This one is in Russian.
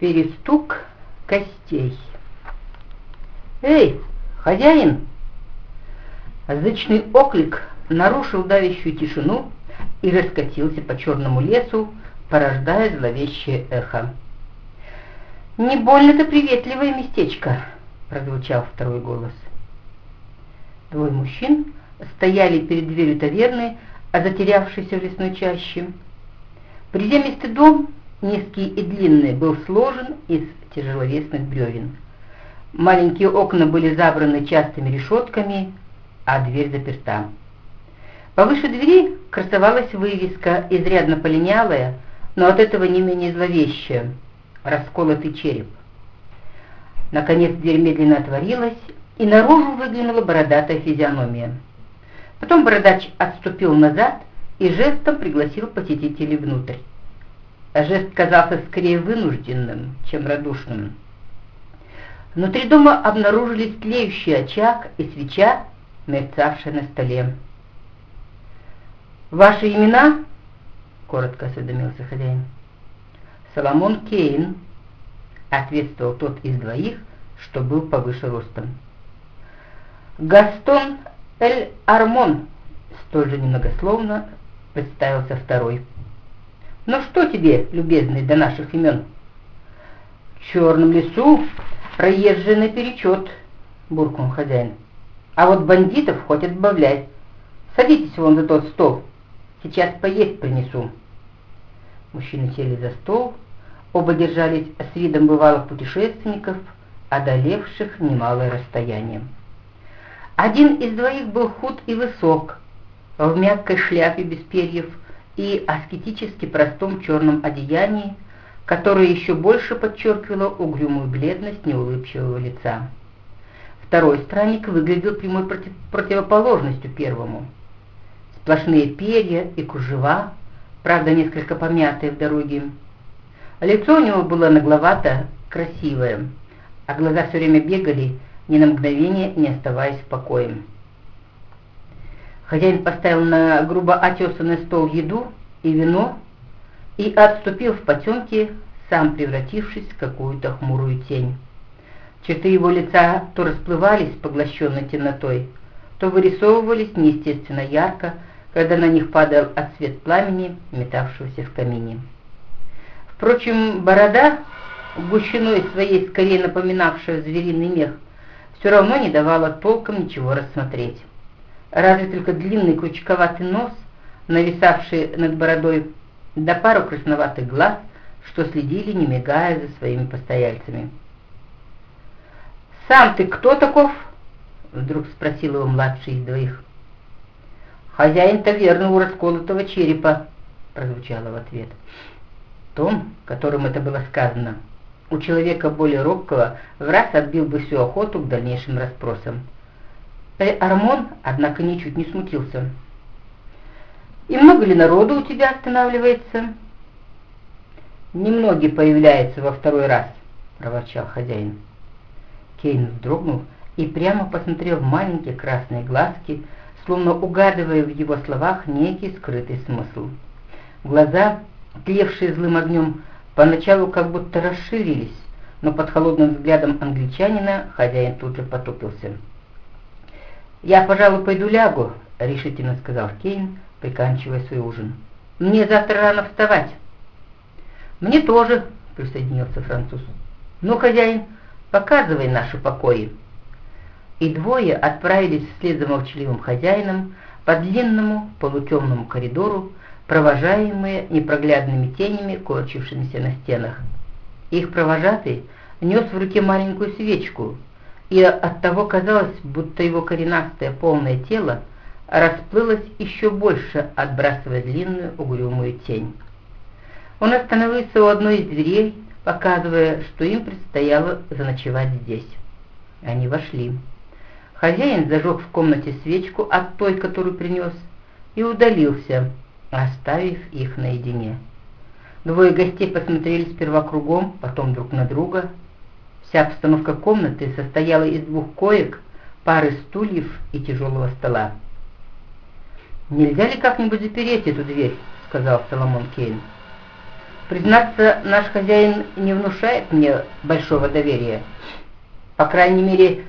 Перестук костей. «Эй, хозяин!» Зычный оклик нарушил давящую тишину и раскатился по черному лесу, порождая зловещее эхо. «Не больно-то приветливое местечко!» — прозвучал второй голос. Двое мужчин стояли перед дверью таверны, а затерявшейся в лесной чаще. Приземистый дом, низкий и длинный, был сложен из тяжеловесных бревен. Маленькие окна были забраны частыми решетками, а дверь заперта. Повыше двери красовалась вывеска, изрядно полинялая, но от этого не менее зловещая — расколотый череп. Наконец дверь медленно отворилась, и наружу выглянула бородатая физиономия. Потом бородач отступил назад и жестом пригласил посетителей внутрь. Жест казался скорее вынужденным, чем радушным. Внутри дома обнаружились тлеющий очаг и свеча, мерцавшая на столе. «Ваши имена?» — коротко осведомился хозяин. «Соломон Кейн», — ответствовал тот из двоих, что был повыше ростом. «Гастон Эль Армон», — столь же немногословно представился второй. «Ну что тебе, любезный, до наших имен?» «В черном лесу проезжий наперечет», — буркнул хозяин. «А вот бандитов хоть отбавляй. Садитесь вон за тот стол, сейчас поесть принесу». Мужчины сели за стол, оба держались с видом бывалых путешественников, одолевших немалое расстояние. Один из двоих был худ и высок, в мягкой шляпе без перьев и аскетически простом черном одеянии, которое еще больше подчеркивало угрюмую бледность неулыбчивого лица. Второй странник выглядел прямой против, противоположностью первому. Сплошные перья и кружева, правда несколько помятые в дороге. Лицо у него было нагловато красивое, а глаза все время бегали, ни на мгновение не оставаясь в покое. Хозяин поставил на грубо отесанный стол еду и вино и отступил в потемке, сам превратившись в какую-то хмурую тень. Черты его лица то расплывались, поглощенной темнотой, то вырисовывались неестественно ярко, когда на них падал отсвет пламени, метавшегося в камине. Впрочем, борода, гущиной своей скорее напоминавшая звериный мех, все равно не давала толком ничего рассмотреть. Разве только длинный крючковатый нос, нависавший над бородой, да пару красноватых глаз, что следили, не мигая за своими постояльцами. «Сам ты кто таков?» — вдруг спросил его младший из двоих. «Хозяин таверны у расколотого черепа», — прозвучало в ответ. Том, которым это было сказано, у человека более робкого в раз отбил бы всю охоту к дальнейшим расспросам. Э, Армон, однако, ничуть не смутился. «И много ли народу у тебя останавливается?» «Немногие появляются во второй раз», — проворчал хозяин. Кейн вздрогнул и прямо посмотрел в маленькие красные глазки, словно угадывая в его словах некий скрытый смысл. Глаза, тлевшие злым огнем, Поначалу как будто расширились, но под холодным взглядом англичанина хозяин тут же потупился. «Я, пожалуй, пойду лягу», — решительно сказал Кейн, приканчивая свой ужин. «Мне завтра рано вставать». «Мне тоже», — присоединился француз. «Ну, хозяин, показывай наши покои». И двое отправились вслед за молчаливым хозяином по длинному полутемному коридору, провожаемые непроглядными тенями, корчившимися на стенах. Их провожатый нес в руке маленькую свечку, и оттого казалось, будто его коренастое полное тело расплылось еще больше, отбрасывая длинную угрюмую тень. Он остановился у одной из дверей, показывая, что им предстояло заночевать здесь. Они вошли. Хозяин зажег в комнате свечку от той, которую принес, и удалился, оставив их наедине. Двое гостей посмотрели сперва кругом, потом друг на друга. Вся обстановка комнаты состояла из двух коек, пары стульев и тяжелого стола. «Нельзя ли как-нибудь запереть эту дверь?» — сказал Соломон Кейн. Признаться, наш хозяин не внушает мне большого доверия. По крайней мере,